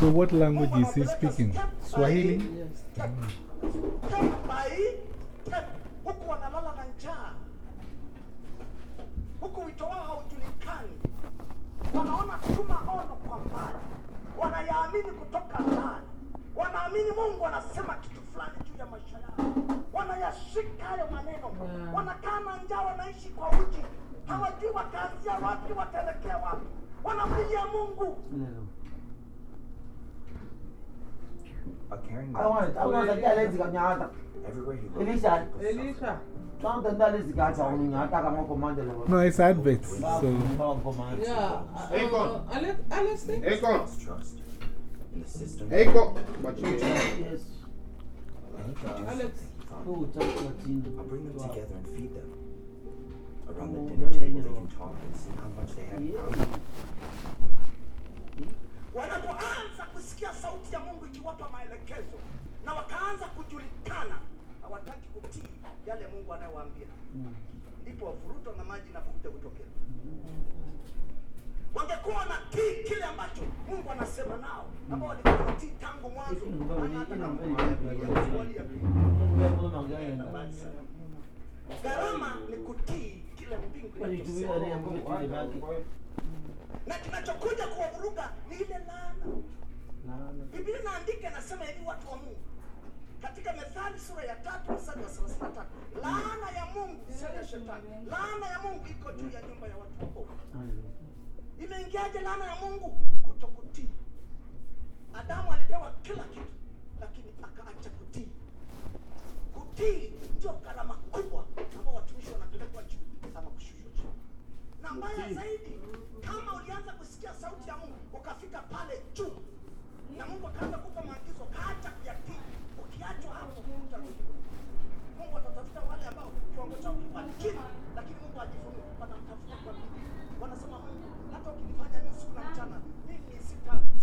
So what language is he speaking? Swahili? hayo maneno. Wanakaa na njaa, wanaishi kwa uchi, hawajui wataanzia wapi, wataelekea wapi, wanamlilia Mungu. Elisha, No, it's advert. So. Yeah. Akon. Akon. Akon. Akon. Alex. I'll bring them together and feed them. Around the dinner table, they can talk and see how much they have in common. wanapoanza kusikia sauti ya Mungu ikiwapa maelekezo na wakaanza kujulikana, hawataki kutii yale Mungu anayowaambia, ndipo wafurutwa na maji na kuja kutokea. Wangekuwa wanatii kile ambacho Mungu anasema nao, ambao walikutii tangu mwanzo, gharama ni kutii kile mpingu, na kinachokuja kuwavuruga ni ile laana. Biblia inaandika inasema hivi, watu wa Mungu, katika Methali sura ya tatu mstari wa thelathini na tatu laana ya Mungu sio ya shetani, laana ya Mungu iko juu ya nyumba ya watu waovu. Imeingiaje laana ya Mungu? Kutokutii. Adamu alipewa kila kitu, lakini akaacha kutii. Kutii ndio gharama kubwa ambao watumishi wanapelekwa juu ama kushushwa chini na mbaya zaidi, kama ulianza kusikia sauti ya Mungu ukafika pale juu na Mungu akaanza kupa maagizo, kaacha kuyatii, ukiachwa hapo utarudiwa. Mungu atatafuta wale ambao kiwango chao lakini Mungu ajifunua, wanamtafuta kwa bidii. Wanasema Mungu, hata ukinifanya mimi usiku na mchana, mimi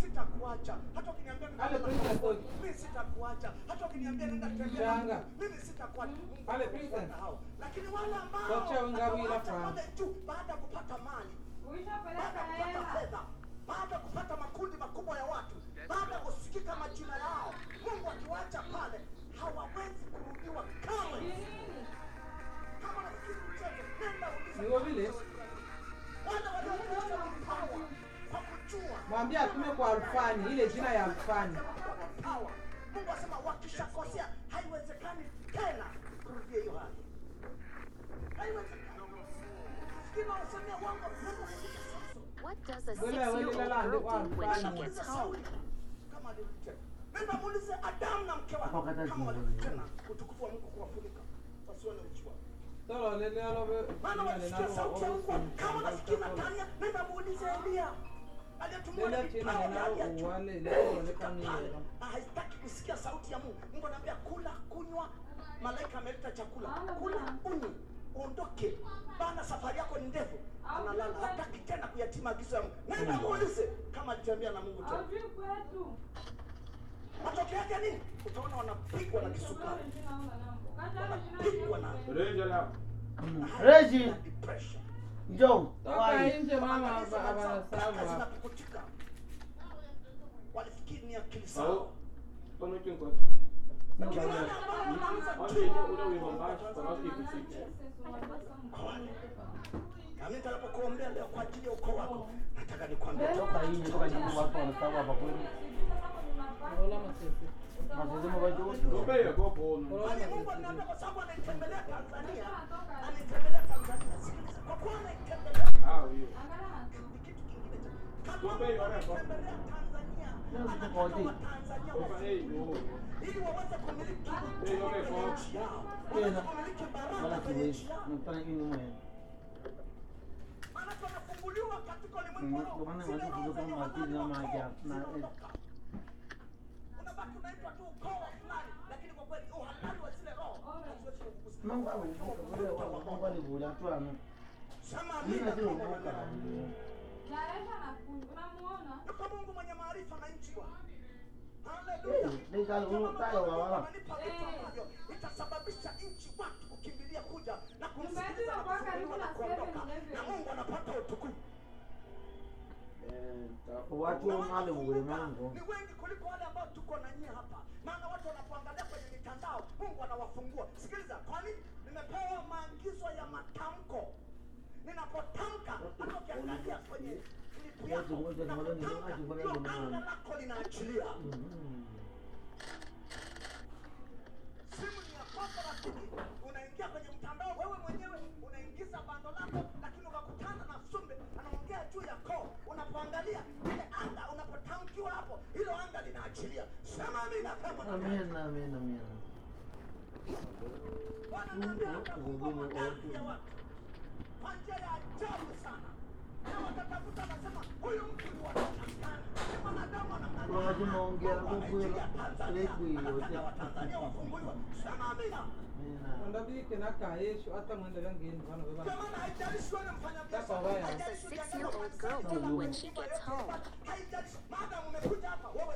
sita sitakuacha. Hata ukiniambia mimi sitakuacha. Hata ukiniambia nenda tembea, mimi sitakuacha. Pale Lakini wale ambao juu baada ya kupata mali baada ya kupata fedha, baada ya kupata makundi makubwa ya watu, baada ya kusikika majina yao, Mungu akiwacha pale, Mwambie atume kwa Alfani, ile jina ya Alfani. Mungu asema wakishakosea, haiwezekani tena kurudia hiyo hali, haiwezekani. Fikiri wanasemea uongo, Mungu anakuja sasa. What does a Wele, wele, six-year-old girl do when she gets Muulize home? Adamu na mke wake kama zingine. utukufu wa Mungu kuwafunika wasione uchi wao. Maana walisikia sauti ya Mungu kama nasikia Natania, nenda muulize Elia haitaki kusikia sauti ya Mungu. Mungu anaambia kula, kunywa, malaika ameleta chakula, kula, unywe, uondoke. Bana, safari yako ni ndefu. Analala, hataki tena kuyatii maagizo ya Mungu. Nenda muulize kama alitembea na Mungu tena. Matokeo yake nini? Utaona wanapigwa na kisukari, wanapigwa na. Reji, na depression. njoo. Toka Wai. nje mama Wanamaliza aba- mazao, mpaka abanasawa. zinapukutika. Walifikiri ni akili Sawa. sawa. Kono kinko. Lakini wale ambao wanaanza Wale tu ndio ule wimbo mbaya kwa watu kusiki. na mimi nitakapokuombea leo kwa ajili ya ukoo wako, nataka nikwambie Toka nje, toka nje, watu wanasawa hapa kweli. Olola masese. Masema kwa juu. Gobe ya gopo ono. Bali Mungu anaambia kwa sababu anaitembelea Tanzania, anaitembelea Tanzania, tofauti. Watanzania ili waweze kumiliki nchi yao, waweze kumiliki baraka kwenye nchi yao. Maana tunafunguliwa katika ulimwengu roho. Na-. Unabaki unaitwa tu ukoo wa fulani, lakini kwa kweli uhatari wa zile roho. Mungu alivuka tu ano. Sema amina Yuko Mungu mwenye maarifa na nchi. Ambavyo itasababisha nchi watu kukimbilia kuja na kumsikiliza na kufunguliwa na kuondoka, na Mungu anapata utukufu. Watu wale ule mango. ni wengi kuliko wale ambao tuko na nyie hapa, maana watu wanapoangalia kwenye mitandao Mungu anawafungua. Sikiliza, kwani nimepewa maagizo ya matamko. Kwenye klipu yako, ndio anga lako linaachilia. Simu ni ya kwako, lakini unaingia kwenye mtandao wewe mwenyewe unaingiza bando lako, lakini unakutana na sumbe anaongea juu ya koo. Unapoangalia ile anga, unapotamkiwa hapo, hilo anga linaachilia. Sema amina kama Amen, amen, amen. Bwana anaambia atafungua magari ya watu kwa njia ya ajabu sana. lazima ongea nguvu rekuiyote mwandabike nakahesho hata mwenda vyangeni vana vevaaada umekuja hapa wewe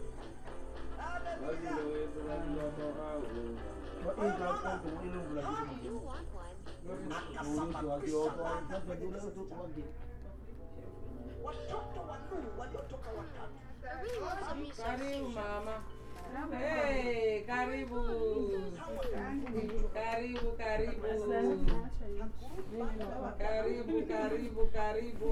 Hey, karibu. Karibu karibu. Karibu karibu. Karibu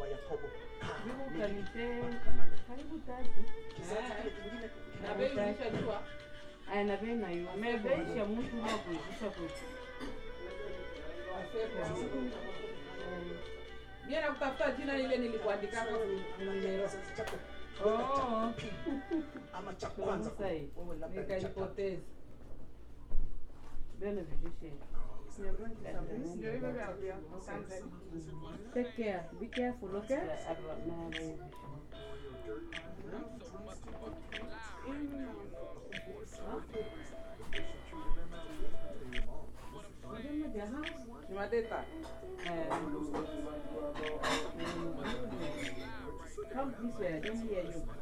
wa Yakobo. Karibu tatu Kizazi kile kingine. Na bei ulishajua aya na bei nayo amebeisha mtu wa kuizisha kwetu Mie nakutafuta jina ile nilikuandika nimero kizazi chako. Oh. ama cha kwanza. Wewe labda cha tatu. nikaipoteza. bene vijishe Take care. Be careful, okay? Come this way, I don't hear you.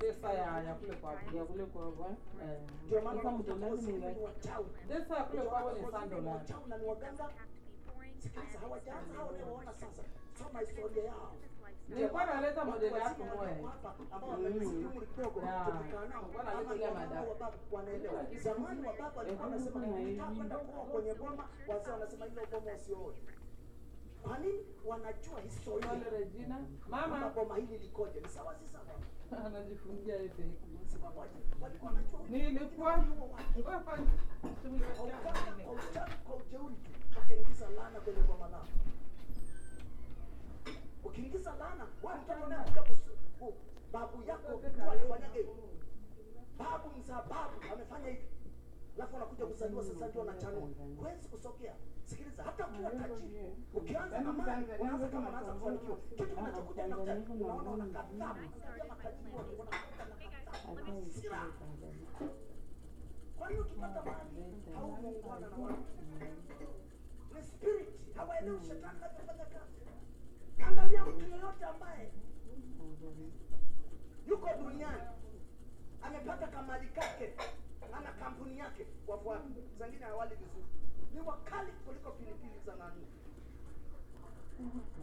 desa ya ya kule kwa Ya kule kwa kwa. Ndio maana Sasa watu mtolezi ni ni ngapi? wachawi. desa ya kule kwao ni sando Ni dolari na ni waganga. Sikiliza, hawajaanza hao unaowaona sasa. Soma historia yao. nilikuwa naleta modeli yako ambao umri kidogo tumekaa nao. ile wanaelewa. Zamani walikuwa wanasema ukitaka kwenda kuoa kwenye boma, wazee wanasema ile boma usioe. Kwa nini? Wanajua historia. Wale Regina Kama mama boma hili likoje? Ni sawa si sawa? Anajifungia wanajua. nilikuwa Kwa ujeuri tu wakaingiza laana kwenye boma lao. ukiingiza laana wewe mtoto naye kuja kusu- ku- babu yako ndio alifanyaga babu mzaa amefanya hivi alafu anakuja kuzaliwa sasa ndio anachanua huwezi kusogea sikiliza hata ukiwa tajiri ukianza na mali unaanza kama unaanza kufanikiwa kitu kinachokuja na kuja unaona unakataa kuja matajiri wanakuja na hasira kwa hiyo ukipata mali haumuungwana na watu ni spirit hawaelewi shetani anavyofanya kazi angalia mtu yoyote ambaye yuko duniani amepata kamali kake ana kampuni yake wafuate Zingine hawali vizuri. Ni wakali kuliko pilipili za nani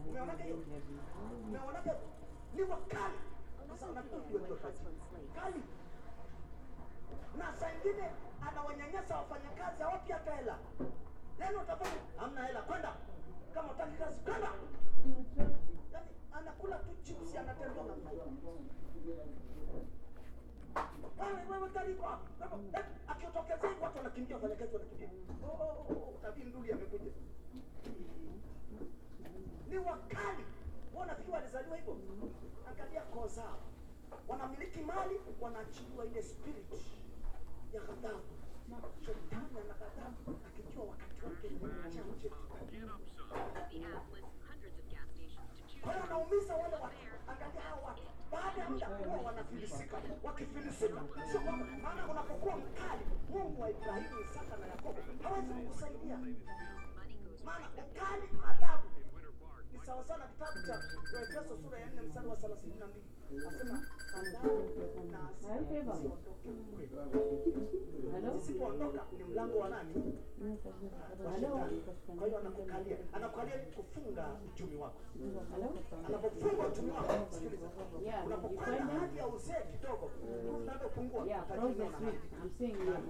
umeonaga hiyo umeonaga ni wakali. Sasa kazi kali. Na saa ingine anawanyanyasa wafanyakazi hawapi hata hela. Neno utafanya hamna hela kwenda. Kama utaki kazi kwenda. Yani anakula tu chips anatembea. na wewe wewe gari kwa akitokezea hivi watu wanakimbia wafanyakazi wanakimbia oh oh oh tabii nduli amekuja ni wakali wanafikiwa walizaliwa hivyo angalia koo zao wanamiliki mali wanaachiliwa ile spirit ya ghadhabu shetani ana ghadhabu akijua wakati wake ni kwa hiyo anaumiza wale watu angalia hao watu baada ya muda huwa wanafilisika wakifilisika sio kwamba maana unapokuwa mkali mungu wa ibrahimu isaka na yakobo hawezi kukusaidia maana ukali adabu ni sawa sana kitabu cha Waefeso sura ya 4 mstari wa 32 nasema ni mlango wa nani kwa hiyo anakukalia anakukalia kufunga uchumi wako anapofunga uchumi wako unapokwenda hadi ya uzee kidogo unapopungua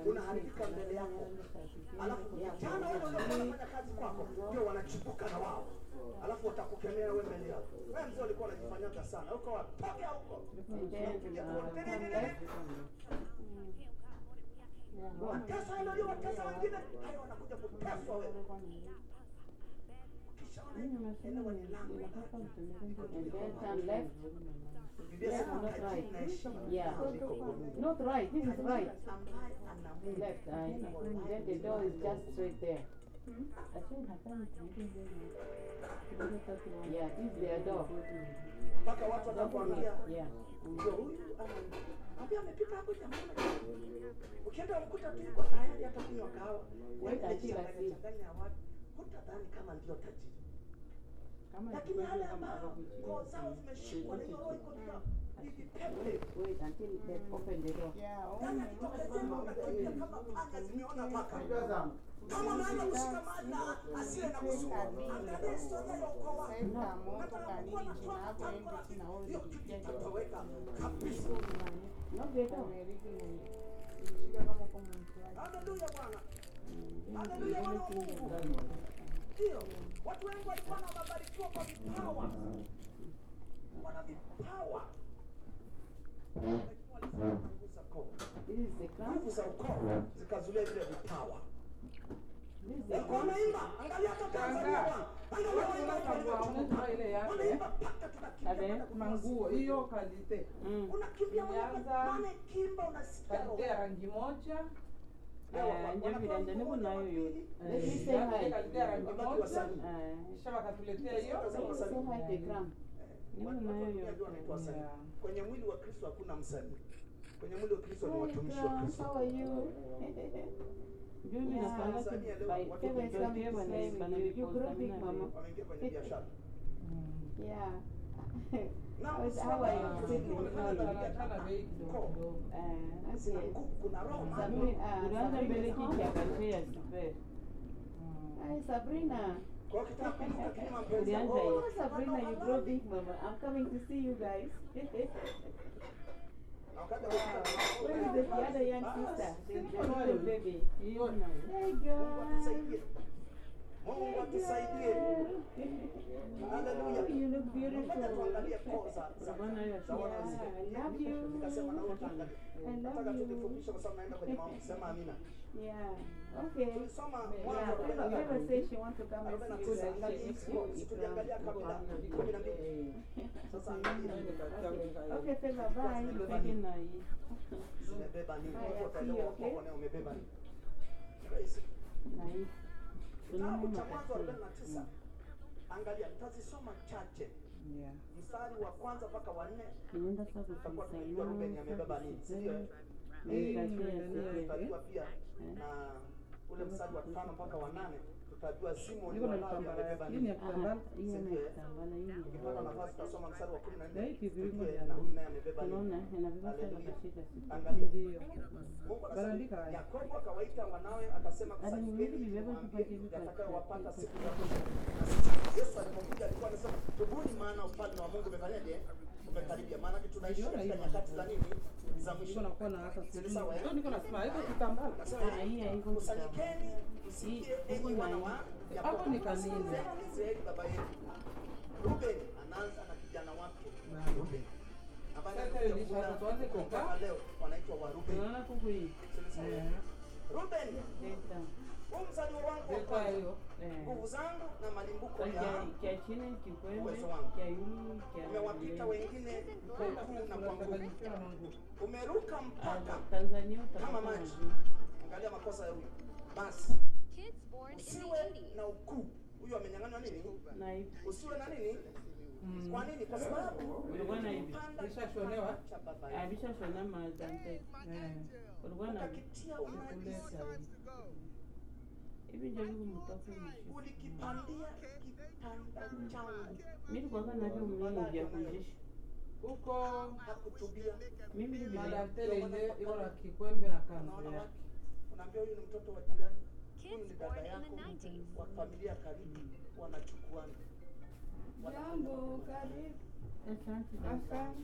unaharibika. Mbele yako alafu vijana wale waliokuwa kazi kwako ndio wanachipuka na wao alafu watakukemea wewe mbele yao wewe mzee ulikuwa unajifanyaga sana uko wapi toka huko And then, uh, come left. mateso yale uliyowatesa wengine hayo wanakuja kuteswa wewe ukishaona elewa ni lango la And then turn left. Biblia Left, inasema not tajiri right. na heshima Yeah. kuliko Mungu. Not right. This is right. ambaye ana Mungu Left. I, then the door is just straight there. Yeah, this is their door. mpaka watu watakuambia Yeah. ndio huyu ambia amepita hapo jamani ukienda ukuta tu yuko tayari hata kunywa kahawa Yaani kila kitu. changanya watu hutadhani kama ndio tajiri lakini wale ambao koo zao zimeshikwa na hiyo roho iko Wait until they open the door. Yaani akitokezea unakimbia kama panya zimeona paka kama unaanza kushika mali asiye na kusudi angalia historia ya ukoo wako. Hiyo kitu kitatoweka kabisa. Haleluya bwana. Haleluya wana wa mungu. Ndio watu wengi walikuwa na mabarikiwa kwa vipawa. Wana vipawa. Lakini walisema nguvu za koo This is the crown. nguvu za ukoo zikazulia vile vipawa walikuwa wanaimba angalia hata tanzania. Bwana angalia waimba wanaimba mpaka tunakimbia manguo hiyo kalite. Mm. unakimbia mwenyewe maana ikimba unasikia kalite rangi moja. Eh, ndio nayo Eh, kalite rangi moja. Eh, kisha wakatuletea hiyo. ndio. Yeah. kwenye mwili wa kristo hakuna msanii. Kwenye mwili wa kristo ni watumishi wa kristo Julie You big, Mama. yeah. Now, how are you? thinking. Hi, Sabrina. oh, Sabrina, you grow big, Mama. I'm coming to see you guys. Na wakati wa Where is the, the other young sister? The, the little baby. Hiyo na Hey Mungu girl. atusaidie. Mungu atusaidie. Haleluya. You look Ngoja beautiful. tuangalie koo za za Bwana Yesu. za wanawake. I love you. Nikasema na wewe tuangalie. I Nataka love you. tujifundishe kwa sababu naenda kwenye maombi. Sema amina. Yeah. Okay. Tulisoma Yeah, Mwanzo arobaini na Favor tatu. Favor says she wants to come and Arobaini na see you tisa. guys. Angalia She hizi needs koo. to Si tuliangalia kabila kumi na mbili. Sasa angalia. Okay, Favor, bye. Taking na hii. Umebeba nini? Haya, Watu wataelewa see you, okay? kuona umebeba nini. Rahisi. Na hii. Kitabu cha Mwanzo katika- 49. Angalia, nitazisoma chache. Yeah. Mstari wa kwanza mpaka wa nne tutakuwa tunajua kuisema. Ruben amebeba nini, si ndio? eh? Tutajua pia na ule mstari wa tano mpaka wa nane tutajua Simoni. Ukipata nafasi tutasoma mstari wa kumi na nne na huyu naye amebeba. Angalia. Mungu Banaandika. Yakobo akawaita wanawe akasema kusanyikeni yatakayowapata siku ya mwisho. Na Yesu alipokuja alikuwa anasema tubuni, maana ufalme wa Mungu umefanyaje? Umekaribia. Maana tunaishi katika nyakati za nini? Za mwisho. Eh? Ah, kusanyikeni msikie enyi wana wa Yakobo. Israeli baba yetu. Ruben anaanza na kijana wake Ruben. Ambaye leo wanaitwa wa Ruben. Huu mzaliwa wangu wa kwanza, hiyo. Eh. nguvu zangu na malimbuko Kia ya kia chini kikwembe, uwezo wangu. umewapita wengine kwa ukuu na kwa nguvu. Umeruka mpaka Tanzania kama maji. Angalia makosa ya huyu. Basi usiwe na ukuu. Huyu amenyang'anywa nini? Usiwe na nini? Kwa nini? Kwa sababu Ulikuwa na hivi. ulipanda Ishashonewa? kipande viko mtoto mshi. Ulikipandia kipanda changu. Mimi nilikuwa na vyo mlingo vya kujisha. huko Hakutubia. Mimi ndio madantele ile iko na kikwembe na kanzu yake. Unaambia huyu ni mtoto wa jirani. Huyu ni dada yako wa familia karibu wanachukuana. Jambo, karibu. Asante. Asante.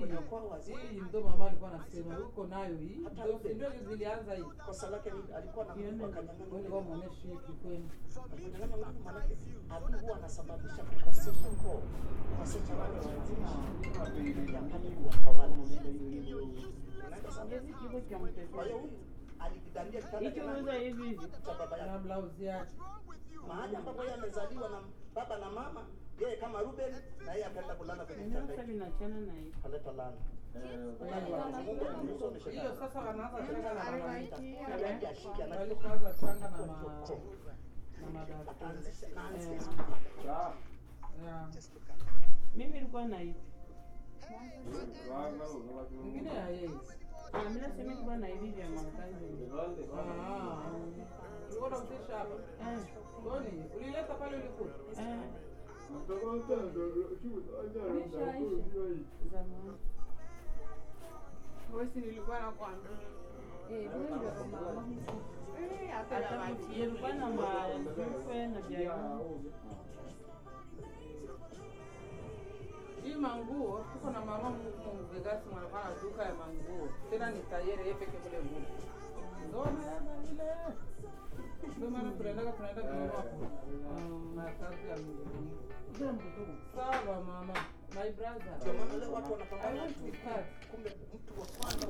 Kwenye kwao wazima. Hii ndo mama alikuwa anasema huko nayo hii. Ndio ndio zilianza hii. Kwa ni alikuwa na nguvu akanyang'anya Wewe ndio muoneshe hii kikwembe. Kunyang'anya nguvu maanake adui huwa anasababisha kukosesha koo, kukosesha wale wazima? Hizi kiko cha mtoto. Kwa hiyo huyu alikidandia kitanda Hicho cha unaweza hivi hivi. cha baba Na blouse yake. Mahali ambapo yeye amezaliwa na baba na mama, yeye kama Ruben na yeye akaenda kulala kwenye kitanda sasa hiki. vinachana na hivi. Kaleta lana. Hiyo sasa wanaanza changa na mama. Yaani na Walikuanza changa na na Mimi nilikuwa na hivi. Mwingine ya yeye. Ah, mimi nasema nilikuwa na hivi vya makazi. Ah. Ulikuwa unamtisha hapa. Eh. Goni, ulileta pale ulikuwa. Wewe nilikuwa nakwambia. Hii manguo tuko na mama mvegasi mwanakuwa na duka ya manguo. Tena ni tayari yeye peke kule nguo. Ndio maana tunaenda tunaenda na ya nguo. Sawa mama. My brother. Ndio maana leo watu wanapambana want to cut. kumbe mtu wa kwanza.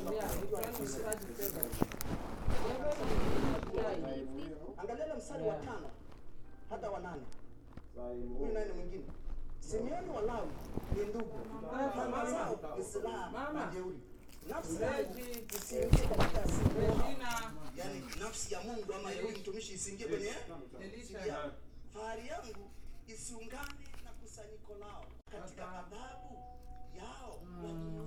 Angalia mstari wa tano hata wa nane. Huyu nani ni mwingine. Simeoni wa Lawi ni ndugu, mama zao ni silaha na jeuri. Nafsi yangu isiingie katika Yaani nafsi ya Mungu ama ya huyu mtumishi isiingie kwenye Elisha. ya fahari yangu isiungane kusanyiko lao katika adhabu yao, mm. wanunua